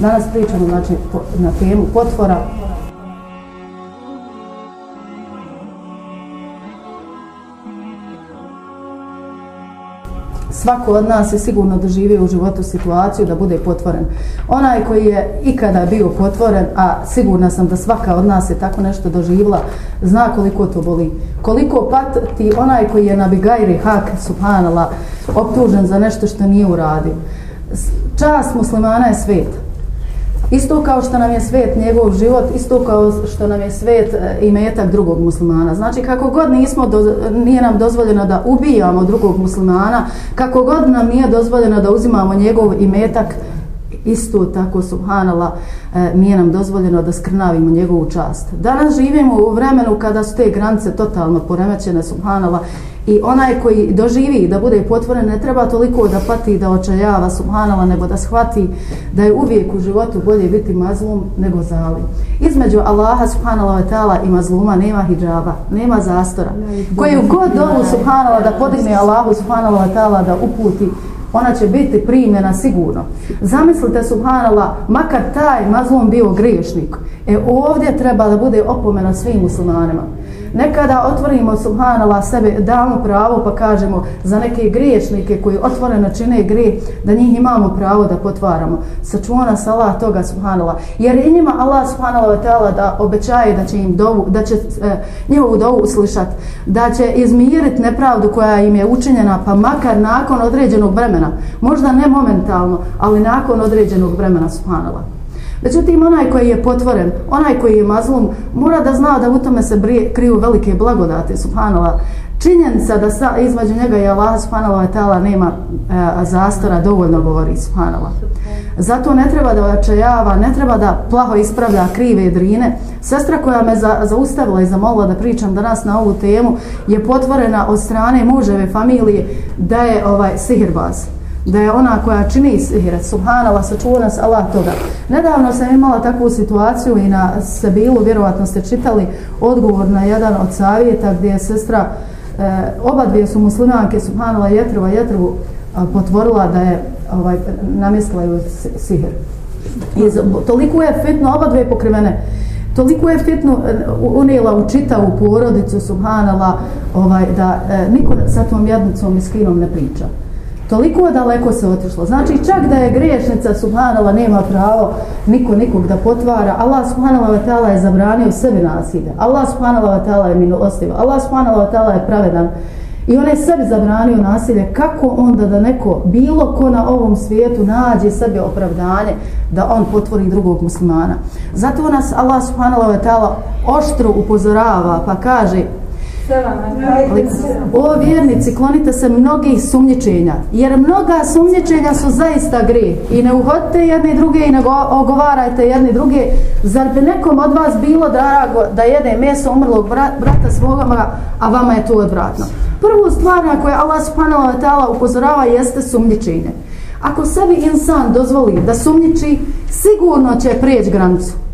Danas pričamo znači, na temu potvora, svako od nas je sigurno doživio u životu situaciju da bude potvoren. Onaj koji je ikada bio potvoren, a sigurna sam da svaka od nas je tako nešto doživila, zna koliko to boli. Koliko pati onaj koji je na Bigajri Hak, subhanala, optužen za nešto što nije uradio. Čast muslimana je sveta. Isto kao što nam je svet njegov život, isto kao što nam je svet e, i metak drugog muslimana. Znači kako god nismo, do, nije nam dozvoljeno da ubijamo drugog muslimana, kako god nam nije dozvoljeno da uzimamo njegov i metak, isto tako, subhanala, e, nije nam dozvoljeno da skrnavimo njegovu čast. Danas živimo u vremenu kada su te granice totalno poremećene, subhanala, I onaj koji doživi da bude potvoren ne treba toliko da pati da očajava subhanala nego da shvati da je uvijek u životu bolje biti mazlum nego zali. Između Allaha subhanala wa ta'ala i mazluma nema hijjaba, nema zastora. Koji u god dovu subhanala da podigne Allahu subhanala wa ta'ala da uputi ona će biti primjena sigurno. Zamislite subhanala, makar taj mazlum bio griješnik, e ovdje treba da bude opomena svim muslimanima. Nekada otvorimo subhanallah, sebe, damo pravo pa kažemo za neke griješnike koji otvoreno čine grije, da njih imamo pravo da potvaramo. Sačuva nas Allah toga subhanallah. Jer i njima Allah subhanallah, ta'ala da obećaje da će im dovu, da će e, njihovu dovu uslišati, da će izmiriti nepravdu koja im je učinjena, pa makar nakon određenog vremena, možda ne momentalno, ali nakon određenog vremena subhanallah. Međutim, onaj koji je potvoren, onaj koji je mazlum, mora da zna da u tome se brije, kriju velike blagodate, subhanala. Činjenica da sa, između njega i Allah, subhanala, tala nema e, zastora, dovoljno govori, subhanala. Zato ne treba da očajava, ne treba da plaho ispravlja krive drine. Sestra koja me za, zaustavila i zamolila da pričam danas na ovu temu je potvorena od strane muževe familije da je ovaj sihirbaz da je ona koja čini sihirat, subhanala, sačuva nas Allah toga. Nedavno sam imala takvu situaciju i na Sebilu, vjerovatno ste čitali odgovor na jedan od savjeta gdje je sestra, e, oba dvije su muslimanke, subhanala, jetrova, jetrovu, potvorila da je ovaj, namjestila ju sihir. I toliko je fitno, oba dvije pokrivene, toliko je fitno eh, unijela u čitavu porodicu, subhanala, ovaj, da e, niko sa tom jednicom i skinom ne priča. Toliko daleko se otišlo. Znači čak da je griješnica subhanala nema pravo niko nikog da potvara. Allah subhanala wa ta'ala je zabranio sebi nasilje. Allah subhanala wa ta'ala je milostiv. Allah subhanala wa ta'ala je pravedan. I on je sebi zabranio nasilje. Kako onda da neko, bilo ko na ovom svijetu nađe sebi opravdanje da on potvori drugog muslimana. Zato nas Allah subhanahu wa ta'ala oštro upozorava pa kaže O vjernici, klonite se mnogih sumnjičenja, jer mnoga sumnjičenja su zaista gri. I ne uhodite jedni druge i ne ogovarajte jedni druge. Zar bi nekom od vas bilo drago da jede meso umrlog brata svoga, a vama je to odvratno? Prvu stvar na koju Allah subhanahu wa ta'ala upozorava jeste sumnjičenje. Ako sebi insan dozvoli da sumnjiči, sigurno će prijeći granicu.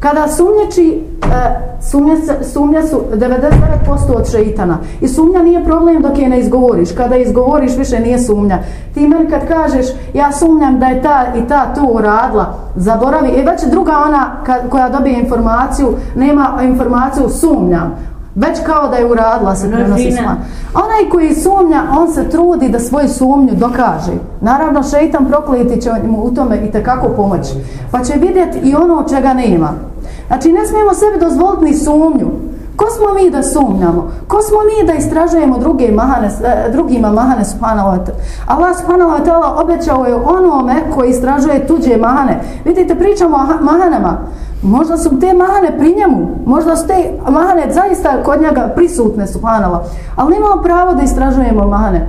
Kada sumnjači, e, sumnja, sumnja su 99% od šeitana. I sumnja nije problem dok je ne izgovoriš. Kada izgovoriš, više nije sumnja. Ti meni kad kažeš, ja sumnjam da je ta i ta to uradila, zaboravi. I već druga ona koja dobije informaciju, nema informaciju, sumnjam. Već kao da je uradila se prenosi sman. Onaj koji sumnja, on se trudi da svoju sumnju dokaže. Naravno, šeitan prokliti će mu u tome i tekako pomoći. Pa će vidjeti i ono čega nema. Znači, ne smijemo sebi dozvoliti ni sumnju. Ko smo mi da sumnjamo? Ko smo mi da istražujemo druge mahane, e, drugima mahane subhanahu wa ta'ala? Allah subhanahu wa ta'ala obećao je onome koji istražuje tuđe mahane. Vidite, pričamo o mahanama. Možda su te mahane pri njemu. Možda su te mahane zaista kod njega prisutne subhanala. Ali imamo pravo da istražujemo mahane.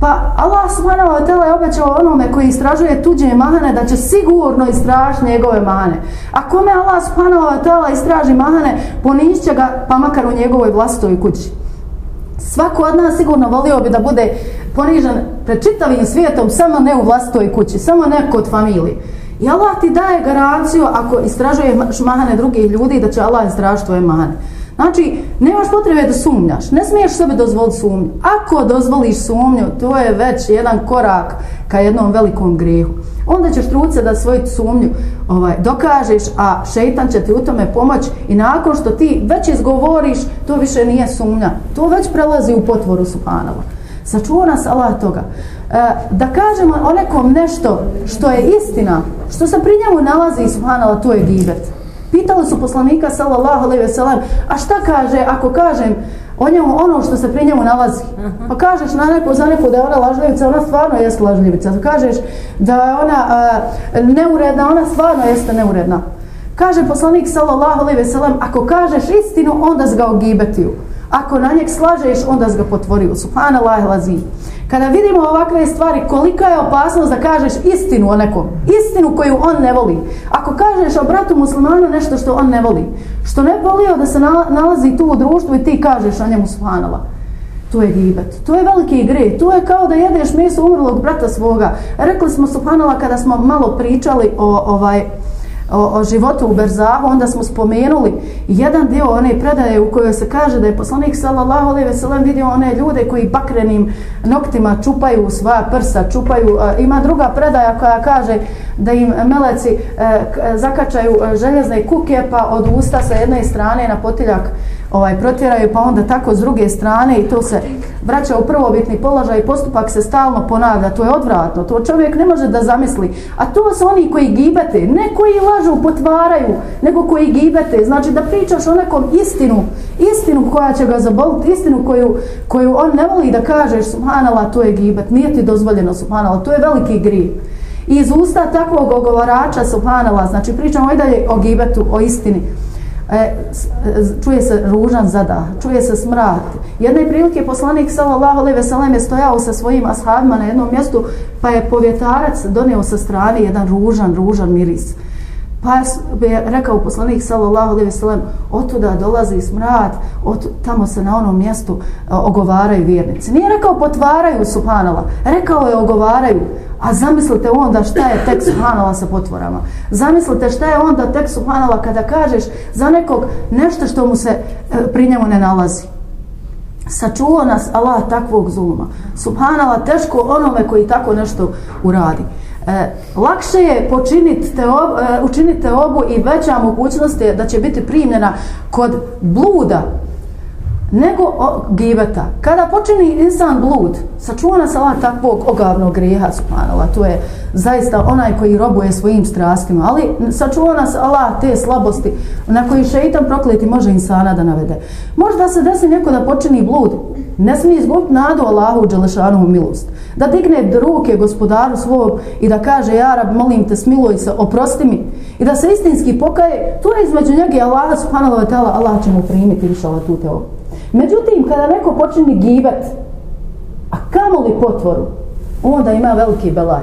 Pa Allah subhanahu wa ta'ala je obećao onome koji istražuje tuđe mahane da će sigurno istražiti njegove mahane. A kome Allah subhanahu wa ta'ala istraži mahane, ponišće ga pa makar u njegovoj vlastoj kući. Svako od nas sigurno volio bi da bude ponižen pred čitavim svijetom, samo ne u vlastoj kući, samo ne kod familije. I Allah ti daje garanciju ako istražuješ mahane drugih ljudi da će Allah istražiti tvoje mahane. Znači, nemaš potrebe da sumnjaš. Ne smiješ sebe dozvoliti sumnju. Ako dozvoliš sumnju, to je već jedan korak ka jednom velikom grehu. onda ćeš truce da svoju sumnju ovaj, dokažeš, a šeitan će ti u tome pomoći i nakon što ti već izgovoriš, to više nije sumnja. To već prelazi u potvoru Subhanova. Sačuva nas Allah toga. E, da kažemo o nekom nešto što je istina, što se pri njemu nalazi Subhanala, to je gibet. Pitali su poslanika sallallahu alejhi ve sellem, a šta kaže ako kažem o njemu ono što se pri njemu nalazi? Pa kažeš na neku za neku da je ona lažljivica, ona stvarno jeste lažljivica. Kažeš da je ona uh, neuredna, ona stvarno jeste neuredna. Kaže poslanik sallallahu alejhi ve sellem, ako kažeš istinu, onda ga ogibetiju. Ako na njeg slažeš, onda ga potvorio. Subhanallah lazim. Kada vidimo ovakve stvari, kolika je opasnost da kažeš istinu o nekom, istinu koju on ne voli. Ako kažeš o bratu muslimanu nešto što on ne voli, što ne volio da se nalazi tu u društvu i ti kažeš o njemu subhanala, to je gibet. To je veliki gre. To je kao da jedeš meso umrlog brata svoga. Rekli smo subhanala kada smo malo pričali o ovaj o, o životu u Berzahu, onda smo spomenuli jedan dio one predaje u kojoj se kaže da je poslanik sallallahu alejhi ve sellem vidio one ljude koji bakrenim noktima čupaju svoja prsa, čupaju a, ima druga predaja koja kaže da im meleci e, a, e, zakačaju e, željezne kuke pa od usta sa jedne strane na potiljak ovaj protjeraju pa onda tako s druge strane i to se vraća u prvobitni položaj i postupak se stalno ponavlja to je odvratno to čovjek ne može da zamisli. A to su oni koji gibete ne koji lažu potvaraju nego koji gibete. Znači da pričaš o nekom istinu istinu koja će ga zaboliti istinu koju, koju on ne voli da kažeš subhanala to je gibet nije ti dozvoljeno subhanala to je veliki grij iz usta takvog ogovarača subhanala znači pričamo i dalje o gibetu o istini e, e čuje se ružan zada, čuje se smrad. Jedne prilike poslanik sallallahu alejhi ve sellem je stojao sa svojim ashabima na jednom mjestu, pa je povjetarac doneo sa strane jedan ružan, ružan miris. Pa je rekao poslanik sallallahu alejhi ve sellem, otuda dolazi smrad, od tamo se na onom mjestu e, ogovaraju vjernici. Nije rekao potvaraju subhanallah, rekao je ogovaraju. A zamislite onda šta je tek subhanala sa potvorama. Zamislite šta je onda tek subhanala kada kažeš za nekog nešto što mu se e, pri njemu ne nalazi. Sačuo nas Allah takvog zuluma. Subhanala teško onome koji tako nešto uradi. E, lakše je počiniti te ob, e, učiniti obu i veća mogućnost je da će biti primljena kod bluda nego o, gibeta. Kada počini insan blud, sačuva nas Allah takvog ogavnog grijeha, subhanallah, to je zaista onaj koji robuje svojim strastima, ali sačuva nas Allah te slabosti na koji šeitan prokleti može insana da navede. Možda se desi neko da počini blud, ne smije izgubiti nadu Allahu u milost. Da digne ruke gospodaru svog i da kaže, ja rab, molim te, smiluj se, oprosti mi. I da se istinski pokaje, to je između njega i Allaha, subhanallah, Allah će mu primiti, inšala, tu te ovu. Međutim, kada neko počini gibat, a kamo li potvoru, onda ima veliki belaj.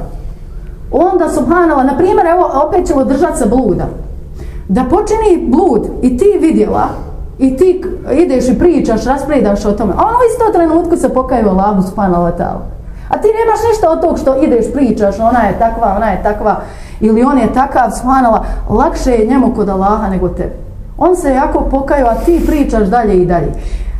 Onda, subhanala, na primjer, evo, opet ćemo držati se bluda. Da počini blud i ti vidjela, i ti ideš i pričaš, raspredaš o tome, a ono isto trenutku se pokaju u Allahu, subhanala, ta'ala. A ti nemaš ništa od tog što ideš, pričaš, ona je takva, ona je takva, ili on je takav, subhanala, lakše je njemu kod Allaha nego tebi. On se jako pokajao, a ti pričaš dalje i dalje.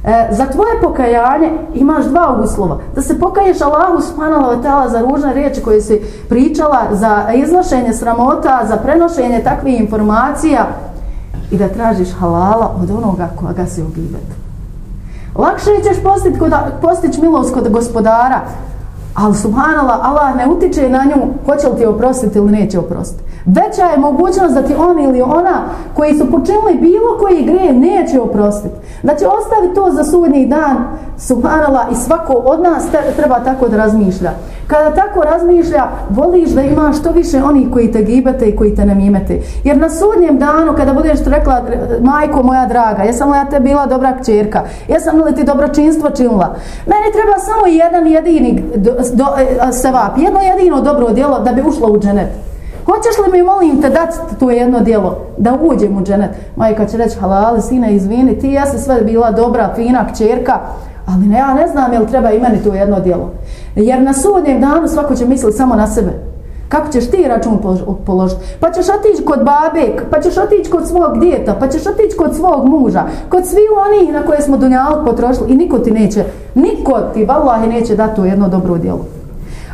E, za tvoje pokajanje imaš dva uslova. Da se pokaješ Allahu subhanahu wa ta'ala za ružne riječi koje si pričala, za iznošenje sramota, za prenošenje takvih informacija i da tražiš halala od onoga koga se ugibet. Lakše ćeš postići, postić milost kod gospodara, ali subhanala, Allah ne utiče na nju hoće li ti oprostiti ili neće oprostiti. Veća je mogućnost da ti on ili ona koji su počinili bilo koji gre neće oprostiti. Znači, da će ostaviti to za sudnji dan, subhanala, i svako od nas treba tako da razmišlja. Kada tako razmišlja, voliš da ima što više onih koji te gibete i koji te namimete. Jer na sudnjem danu, kada budeš rekla, majko moja draga, jesam li ja te bila dobra kćerka, jesam li ti dobročinstvo činila, meni treba samo jedan jedini do, do, e, sevap, jedno jedino dobro djelo da bi ušla u dženet. Hoćeš li mi molim te dati to jedno djelo, da uđem u dženet? Majka će reći halali sine izvini ti ja se sve bila dobra fina kćerka ali ne, ja ne znam jel treba i meni to jedno djelo. Jer na sudnjem danu svako će misliti samo na sebe. Kako ćeš ti račun položiti? Pa ćeš otići kod babe, pa ćeš otići kod svog djeta, pa ćeš otići kod svog muža, kod svih onih na koje smo dunjalog potrošili i niko ti neće, niko ti, vallahi, neće dati to jedno dobro djelo.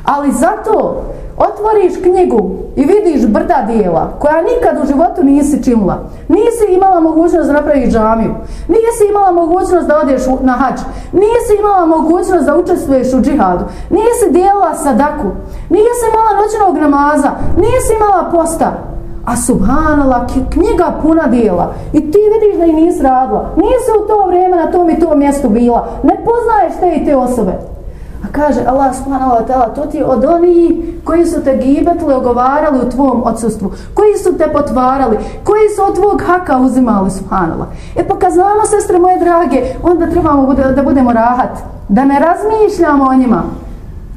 Ali zato otvoriš knjigu i vidiš brda dijela koja nikad u životu nisi činila. Nisi imala mogućnost da napraviš džamiju. Nisi imala mogućnost da odeš na hač. Nisi imala mogućnost da učestvuješ u džihadu. Nisi dijela sadaku. Nisi imala noćnog namaza. Nisi imala posta. A subhanala, knjiga puna dijela. I ti vidiš da i nisi radila. Nisi u to vrijeme na tom i tom mjestu bila. Ne poznaješ te i te osobe. A kaže Allah subhanahu wa ta'ala, to ti od onih koji su te gibetli, ogovarali u tvom odsustvu, koji su te potvarali, koji su od tvog haka uzimali subhanallah. E pa kad znamo, sestre moje drage, onda trebamo da budemo rahat, da ne razmišljamo o njima.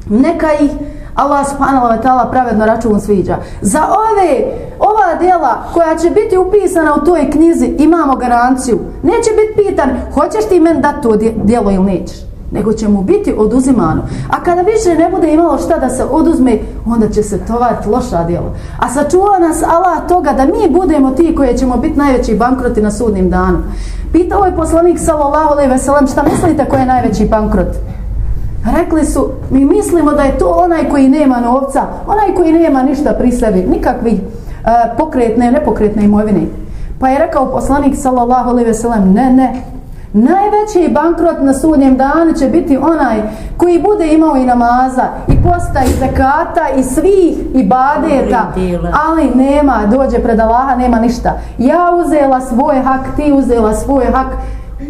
Neka ih Allah subhanahu wa ta'ala pravedno račun sviđa. Za ove, ova djela koja će biti upisana u toj knjizi, imamo garanciju. Neće biti pitan, hoćeš ti men dati to djelo ili nećeš? Nego će mu biti oduzimano. A kada više ne bude imalo šta da se oduzme, onda će se tovariti loša djela. A sačuva nas Allah toga da mi budemo ti koji ćemo biti najveći bankroti na sudnim danu. Pitao je poslanik sallallahu alejhi ve sellem šta mislite ko je najveći bankrot? Rekli su, mi mislimo da je to onaj koji nema novca, onaj koji nema ništa pri sebi, nikakvih uh, pokretne, nepokretne imovine. Pa je rekao poslanik sallallahu alejhi ve sellem, ne, ne, Najveći bankrot na sudnjem danu će biti onaj koji bude imao i namaza, i posta, i zakata, i svih, i badeta, ali nema, dođe pred Allaha, nema ništa. Ja uzela svoj hak, ti uzela svoj hak,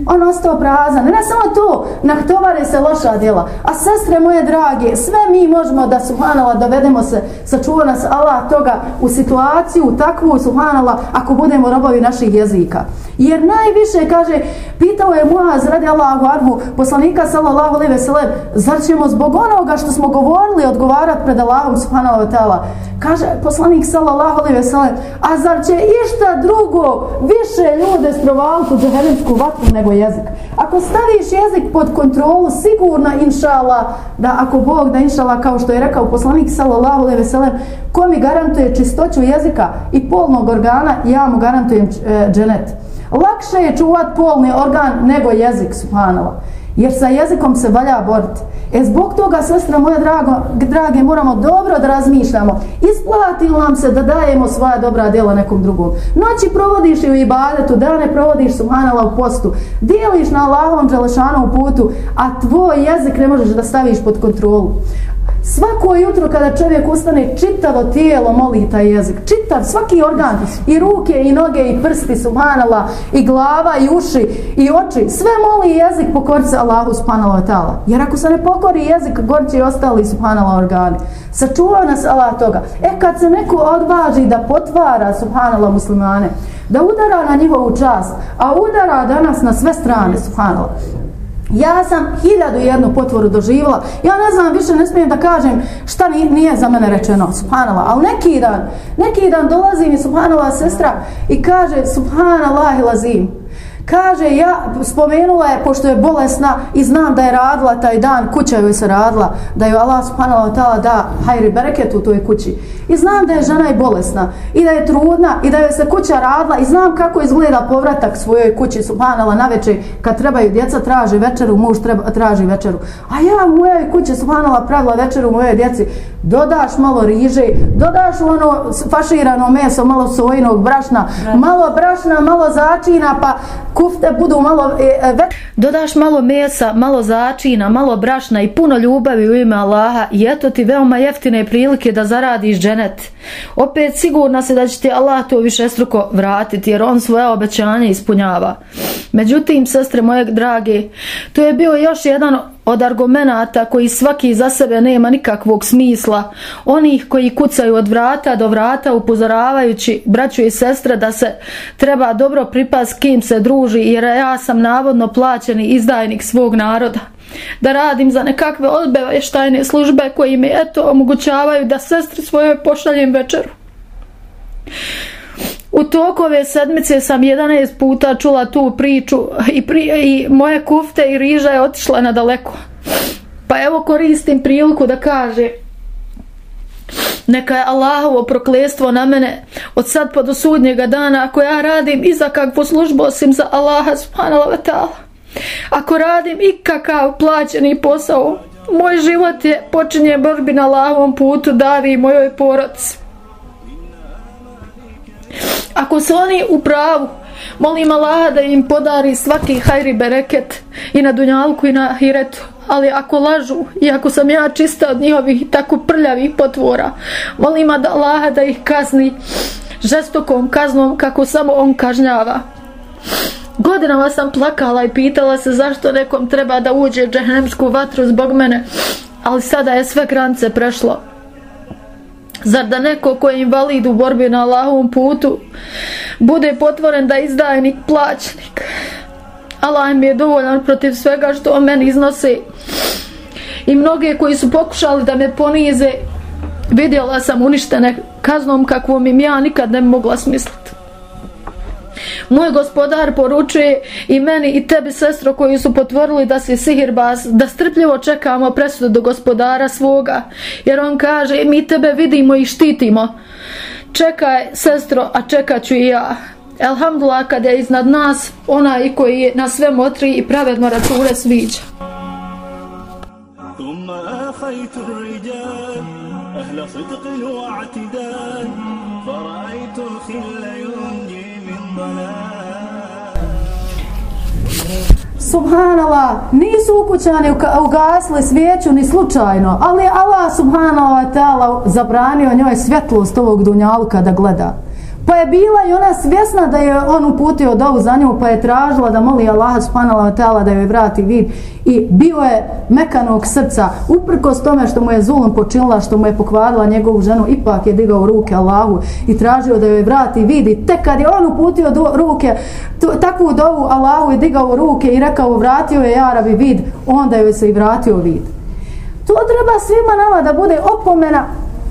on ostao prazan. Ne samo to, nahtovare se loša djela. A sestre moje drage, sve mi možemo da suhanala dovedemo se, sačuva nas Allah toga u situaciju takvu suhanala ako budemo robovi naših jezika. Jer najviše, kaže, pitao je Muaz radi Allahu Arhu, poslanika sallallahu alaihi veselem, zar ćemo zbog onoga što smo govorili odgovarat pred Allahom subhanahu wa ta'ala? Kaže poslanik sallallahu alaihi veselem, a zar će išta drugo više ljude strovaliti u džahelimsku vatru nego jezik? Ako staviš jezik pod kontrolu, sigurno inšala, da ako Bog da inšala, kao što je rekao poslanik sallallahu alejhi ve sellem, ko mi garantuje čistoću jezika i polnog organa, ja mu garantujem e, dženet. Lakše je čuvat polni organ nego jezik, subhanala. Jer sa jezikom se valja boriti. E zbog toga, sestra moja drago, drage, moramo dobro da razmišljamo. Isplati nam se da dajemo svoja dobra djela nekom drugom. Noći provodiš i u ibadetu, dane provodiš subhanala u postu. Dijeliš na Allahovom želešanu u putu, a tvoj jezik ne možeš da staviš pod kontrolu. Svako jutro kada čovjek ustane, čitavo tijelo moli taj jezik. Čitav, svaki organ. I ruke, i noge, i prsti, subhanala, i glava, i uši, i oči. Sve moli jezik pokori se Allahu subhanala ta'ala. Jer ako se ne pokori jezik, gorće i ostali subhanala organi. Sačuva nas Allah toga. E kad se neko odvaži da potvara subhanala muslimane, da udara na njihovu čast, a udara danas na sve strane subhanala. Ja sam hiljadu jednu potvoru doživjela. Ja ne znam, više ne smijem da kažem šta nije za mene rečeno, subhanala. Ali neki dan, neki dan dolazi mi subhanala, sestra i kaže subhanallah ilazim. Kaže, ja spomenula je, pošto je bolesna i znam da je radila taj dan, kuća joj se radila, da je Allah subhanahu wa ta'ala da hajri bereket u toj kući. I znam da je žena i bolesna i da je trudna i da je se kuća radila i znam kako izgleda povratak svojoj kući subhanala na večer kad trebaju djeca traže večeru, muž treba, traži večeru. A ja u mojoj kući subhanala pravila večeru u mojoj djeci, dodaš malo riže, dodaš ono faširano meso, malo sojinog brašna, malo brašna, malo začina, pa kufte budu malo e, e, ve... dodaš malo mesa, malo začina, malo brašna i puno ljubavi u ime Allaha i eto ti veoma jeftine prilike da zaradiš dženet. Opet sigurna se da će ti Allah to više struko vratiti jer on svoje obećanje ispunjava. Međutim, sestre moje drage, to je bio još jedan od argumenata koji svaki za sebe nema nikakvog smisla, onih koji kucaju od vrata do vrata upozoravajući braću i sestre da se treba dobro pripas s kim se druži jer ja sam navodno plaćeni izdajnik svog naroda da radim za nekakve odbeveštajne službe koji mi eto omogućavaju da sestri svoje pošaljem večeru. U toku ove sedmice sam 11 puta čula tu priču i, pri, i moje kufte i riža je otišla na daleko. Pa evo koristim priliku da kaže neka je Allahovo proklestvo na mene od sad pa do sudnjega dana ako ja radim i za kakvu službu osim za Allaha subhanahu wa ta'ala. Ako radim ikakav plaćeni posao Moj život je počinje borbi na Allahovom putu Davi mojoj porodci. Ako su oni u pravu, molim Allaha da im podari svaki hajri bereket i na dunjalku i na hiretu. Ali ako lažu i ako sam ja čista od njihovih tako prljavih potvora, molim Allaha da ih kazni žestokom kaznom kako samo on kažnjava. Godinama sam plakala i pitala se zašto nekom treba da uđe džehemsku vatru zbog mene, ali sada je sve grance prešlo. Zar da neko ko je invalid u borbi na Allahovom putu bude potvoren da izdajnik plaćnik? Allah mi je dovoljan protiv svega što o meni iznose. I mnoge koji su pokušali da me ponize, vidjela sam uništene kaznom kakvom im ja nikad ne mogla smisliti. Moj gospodar poručuje i meni i tebi sestro koji su potvorili da si sihirbaz, da strpljivo čekamo presudu do gospodara svoga. Jer on kaže mi tebe vidimo i štitimo. Čekaj sestro, a čekat ću i ja. Elhamdulillah kad je iznad nas onaj koji je na sve motri i pravedno račune sviđa. ثم آخيت الرجال أهل صدق واعتدال subhanala, nisu ukućani ugasli svijeću ni slučajno, ali Allah subhanallah ta'ala zabranio njoj svjetlost ovog dunjaluka da gleda. Pa je bila i ona svjesna da je on uputio dovu za nju, pa je tražila da moli Allaha subhanahu wa ta'ala da joj vrati vid. I bio je mekanog srca, uprkos tome što mu je zulom počinila, što mu je pokvarila njegovu ženu, ipak je digao ruke Allahu i tražio da joj vrati vid. I tek kad je on uputio do, ruke, to, takvu dovu Allahu je digao ruke i rekao vratio je Jarabi vid, onda joj se i vratio vid. To treba svima nama da bude opomena,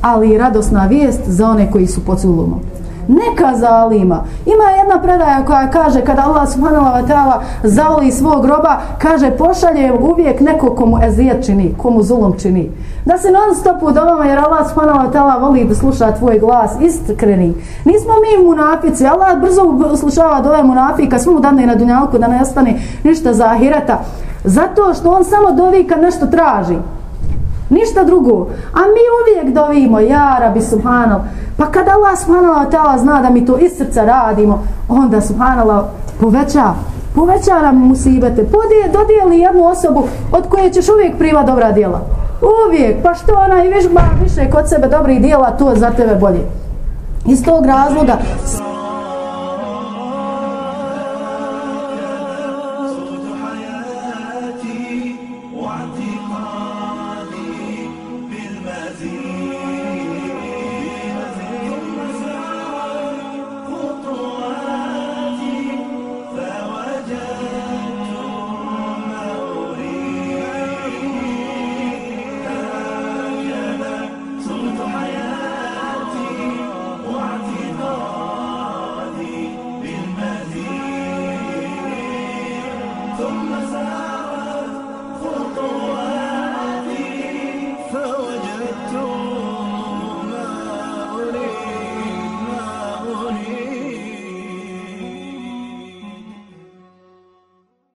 ali i radosna vijest za one koji su pod zulumom neka zalima. Ima jedna predaja koja kaže kada Allah subhanahu wa ta'ala zavoli svog groba, kaže pošalje uvijek neko komu ezijet čini, komu zulom čini. Da se non stop u domama jer Allah subhanahu wa ta'ala voli da sluša tvoj glas iskreni. Nismo mi munafici, Allah brzo uslušava dove munafika, smo mu dane na dunjalku da ne ostane ništa za ahireta. Zato što on samo dovi kad nešto traži. Ništa drugo. A mi uvijek dovimo, ja rabi subhanal. Pa kada Allah subhanallah ta'ala zna da mi to iz srca radimo, onda subhanallah poveća, poveća nam musibete. Podije, dodijeli jednu osobu od koje ćeš uvijek priva dobra djela. Uvijek. Pa što ona i viš, više kod sebe dobrih djela, to za tebe bolje. Iz tog razloga